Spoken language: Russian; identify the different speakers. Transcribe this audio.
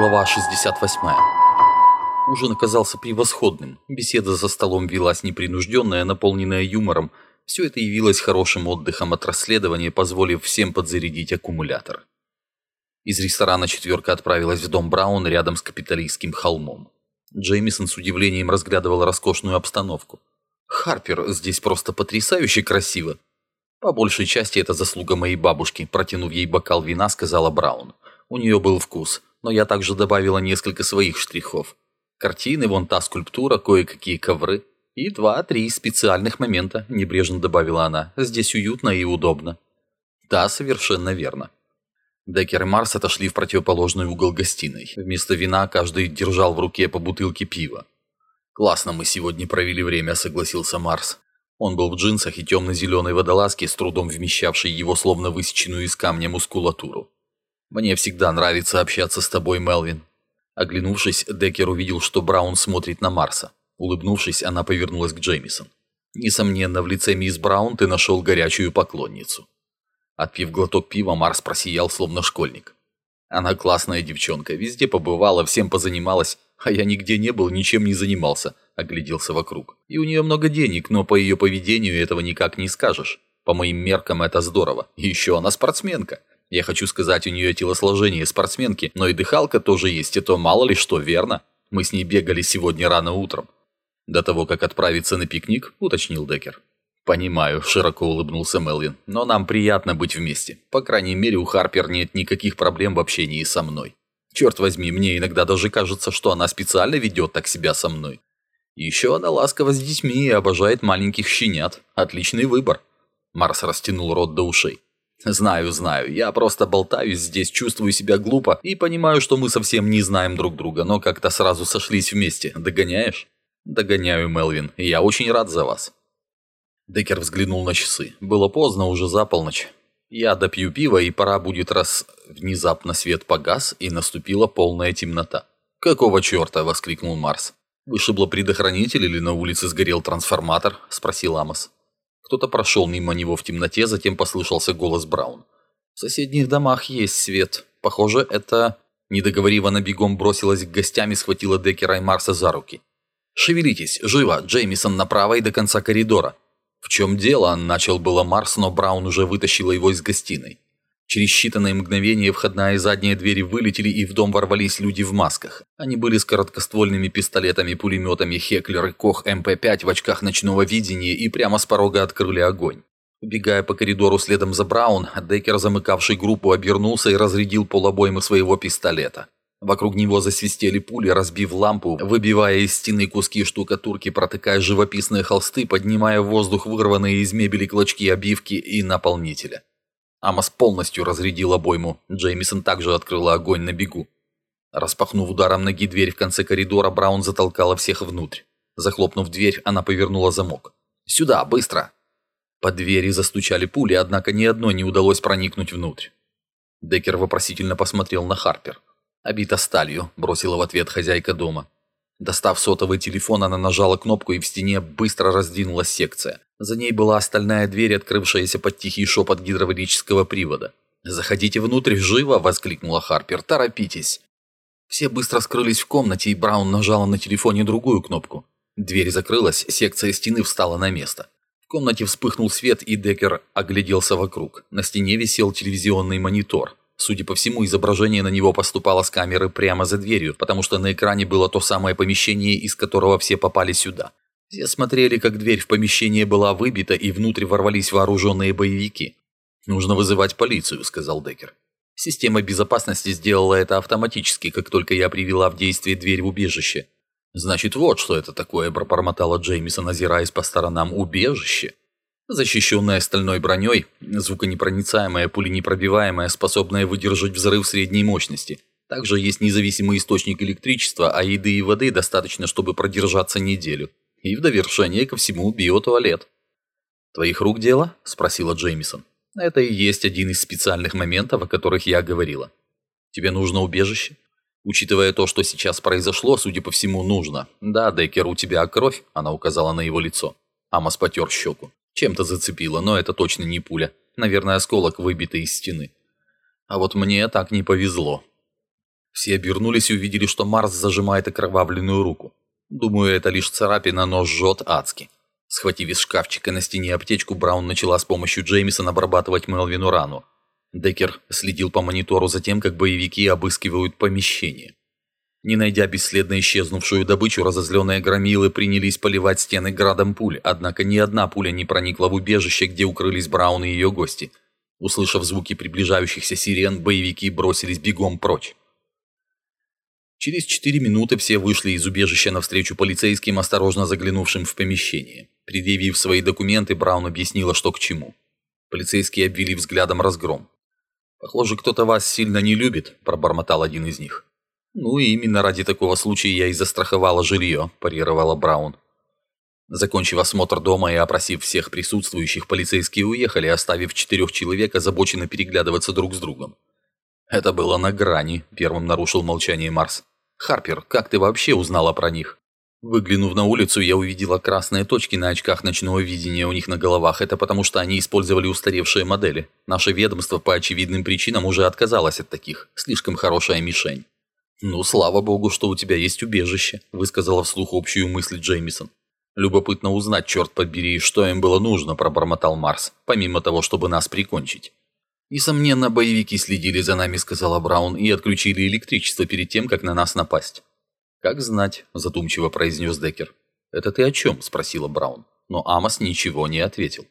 Speaker 1: Глава 68. Ужин оказался превосходным. Беседа за столом велась непринужденная, наполненная юмором. Все это явилось хорошим отдыхом от расследования, позволив всем подзарядить аккумулятор. Из ресторана четверка отправилась в дом Браун рядом с капиталистским холмом. Джеймисон с удивлением разглядывал роскошную обстановку. «Харпер, здесь просто потрясающе красиво!» «По большей части это заслуга моей бабушки», протянув ей бокал вина, сказала Браун. У нее был вкус, но я также добавила несколько своих штрихов. Картины, вон та скульптура, кое-какие ковры. И два-три специальных момента, небрежно добавила она. Здесь уютно и удобно. Да, совершенно верно. Деккер и Марс отошли в противоположный угол гостиной. Вместо вина каждый держал в руке по бутылке пива. «Классно мы сегодня провели время», — согласился Марс. Он был в джинсах и темно-зеленой водолазке, с трудом вмещавшей его словно высеченную из камня мускулатуру. «Мне всегда нравится общаться с тобой, Мелвин». Оглянувшись, Деккер увидел, что Браун смотрит на Марса. Улыбнувшись, она повернулась к Джеймисон. «Несомненно, в лице мисс Браун ты нашел горячую поклонницу». Отпив глоток пива, Марс просиял, словно школьник. Она классная девчонка, везде побывала, всем позанималась, а я нигде не был, ничем не занимался, огляделся вокруг. И у нее много денег, но по ее поведению этого никак не скажешь. По моим меркам это здорово. И еще она спортсменка. Я хочу сказать, у нее телосложение спортсменки, но и дыхалка тоже есть, и то мало ли что, верно? Мы с ней бегали сегодня рано утром. До того, как отправиться на пикник, уточнил Деккер. «Понимаю», – широко улыбнулся Мелвин, – «но нам приятно быть вместе. По крайней мере, у Харпер нет никаких проблем в общении со мной. Черт возьми, мне иногда даже кажется, что она специально ведет так себя со мной. Еще она ласкова с детьми и обожает маленьких щенят. Отличный выбор». Марс растянул рот до ушей. «Знаю, знаю, я просто болтаюсь здесь, чувствую себя глупо и понимаю, что мы совсем не знаем друг друга, но как-то сразу сошлись вместе. Догоняешь?» «Догоняю, Мелвин, я очень рад за вас». Деккер взглянул на часы. Было поздно, уже за полночь. Я допью пива, и пора будет, раз внезапно свет погас, и наступила полная темнота. «Какого черта?» – воскликнул Марс. «Вышибло предохранитель или на улице сгорел трансформатор?» – спросил Амос. Кто-то прошел мимо него в темноте, затем послышался голос Браун. «В соседних домах есть свет. Похоже, это...» Не договорив, она бегом бросилась к гостям и схватила Деккера и Марса за руки. «Шевелитесь! Живо! Джеймисон направо и до конца коридора!» «В чем дело?» – начал было Марс, но Браун уже вытащила его из гостиной. Через считанные мгновения входная и задняя двери вылетели, и в дом ворвались люди в масках. Они были с короткоствольными пистолетами, пулеметами Хеклер и Кох МП-5 в очках ночного видения и прямо с порога открыли огонь. Убегая по коридору следом за Браун, Деккер, замыкавший группу, обернулся и разрядил полобоймы своего пистолета. Вокруг него засвистели пули, разбив лампу, выбивая из стены куски штукатурки, протыкая живописные холсты, поднимая в воздух вырванные из мебели клочки обивки и наполнителя. Амос полностью разрядил обойму, Джеймисон также открыла огонь на бегу. Распахнув ударом ноги дверь в конце коридора, Браун затолкала всех внутрь. Захлопнув дверь, она повернула замок. «Сюда, быстро!» По двери застучали пули, однако ни одной не удалось проникнуть внутрь. Деккер вопросительно посмотрел на Харпер. «Обита сталью», – бросила в ответ хозяйка дома. Достав сотовый телефон, она нажала кнопку, и в стене быстро раздвинулась секция. За ней была остальная дверь, открывшаяся под тихий шепот гидравлического привода. «Заходите внутрь, живо!» – воскликнула Харпер. «Торопитесь!» Все быстро скрылись в комнате, и Браун нажала на телефоне другую кнопку. Дверь закрылась, секция стены встала на место. В комнате вспыхнул свет, и Деккер огляделся вокруг. На стене висел телевизионный монитор. Судя по всему, изображение на него поступало с камеры прямо за дверью, потому что на экране было то самое помещение, из которого все попали сюда. Все смотрели, как дверь в помещение была выбита, и внутрь ворвались вооруженные боевики. «Нужно вызывать полицию», — сказал Деккер. Система безопасности сделала это автоматически, как только я привела в действие дверь в убежище. «Значит, вот что это такое», – пробормотала Джеймисон, озираясь по сторонам. «Убежище?» Защищенная стальной броней, звуконепроницаемая, пуленепробиваемая, способная выдержать взрыв средней мощности. Также есть независимый источник электричества, а еды и воды достаточно, чтобы продержаться неделю. И в довершение ко всему биотуалет. «Твоих рук дело?» – спросила Джеймисон. «Это и есть один из специальных моментов, о которых я говорила. Тебе нужно убежище?» Учитывая то, что сейчас произошло, судя по всему, нужно. Да, Деккер, у тебя кровь, она указала на его лицо. Амос потер щеку. Чем-то зацепило, но это точно не пуля. Наверное, осколок, выбитый из стены. А вот мне так не повезло. Все обернулись и увидели, что Марс зажимает окровавленную руку. Думаю, это лишь царапина, но жжет адски. Схватив из шкафчика на стене аптечку, Браун начала с помощью Джеймисона обрабатывать Мелвину рану. Деккер следил по монитору за тем, как боевики обыскивают помещение. Не найдя бесследно исчезнувшую добычу, разозленные громилы принялись поливать стены градом пуль, однако ни одна пуля не проникла в убежище, где укрылись Браун и ее гости. Услышав звуки приближающихся сирен, боевики бросились бегом прочь. Через четыре минуты все вышли из убежища навстречу полицейским, осторожно заглянувшим в помещение. Предъявив свои документы, Браун объяснила, что к чему. Полицейские обвели взглядом разгром. «Похоже, кто-то вас сильно не любит», – пробормотал один из них. «Ну и именно ради такого случая я и застраховала жилье», – парировала Браун. Закончив осмотр дома и опросив всех присутствующих, полицейские уехали, оставив четырех человек озабоченно переглядываться друг с другом. «Это было на грани», – первым нарушил молчание Марс. «Харпер, как ты вообще узнала про них?» Выглянув на улицу, я увидела красные точки на очках ночного видения у них на головах. Это потому, что они использовали устаревшие модели. Наше ведомство по очевидным причинам уже отказалось от таких. Слишком хорошая мишень. «Ну, слава богу, что у тебя есть убежище», – высказала вслух общую мысль Джеймисон. «Любопытно узнать, черт побери, что им было нужно», – пробормотал Марс, помимо того, чтобы нас прикончить. «Несомненно, боевики следили за нами», – сказала Браун, – «и отключили электричество перед тем, как на нас напасть». «Как знать», – задумчиво произнес Деккер. «Это ты о чем?» – спросила Браун. Но Амос ничего не ответил.